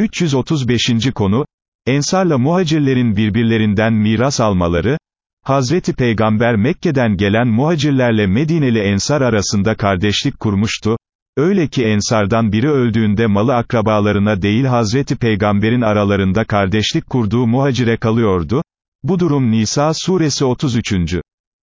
335. konu, Ensarla muhacirlerin birbirlerinden miras almaları, Hazreti Peygamber Mekke'den gelen muhacirlerle Medineli Ensar arasında kardeşlik kurmuştu, öyle ki Ensardan biri öldüğünde malı akrabalarına değil Hazreti Peygamber'in aralarında kardeşlik kurduğu muhacire kalıyordu, bu durum Nisa suresi 33.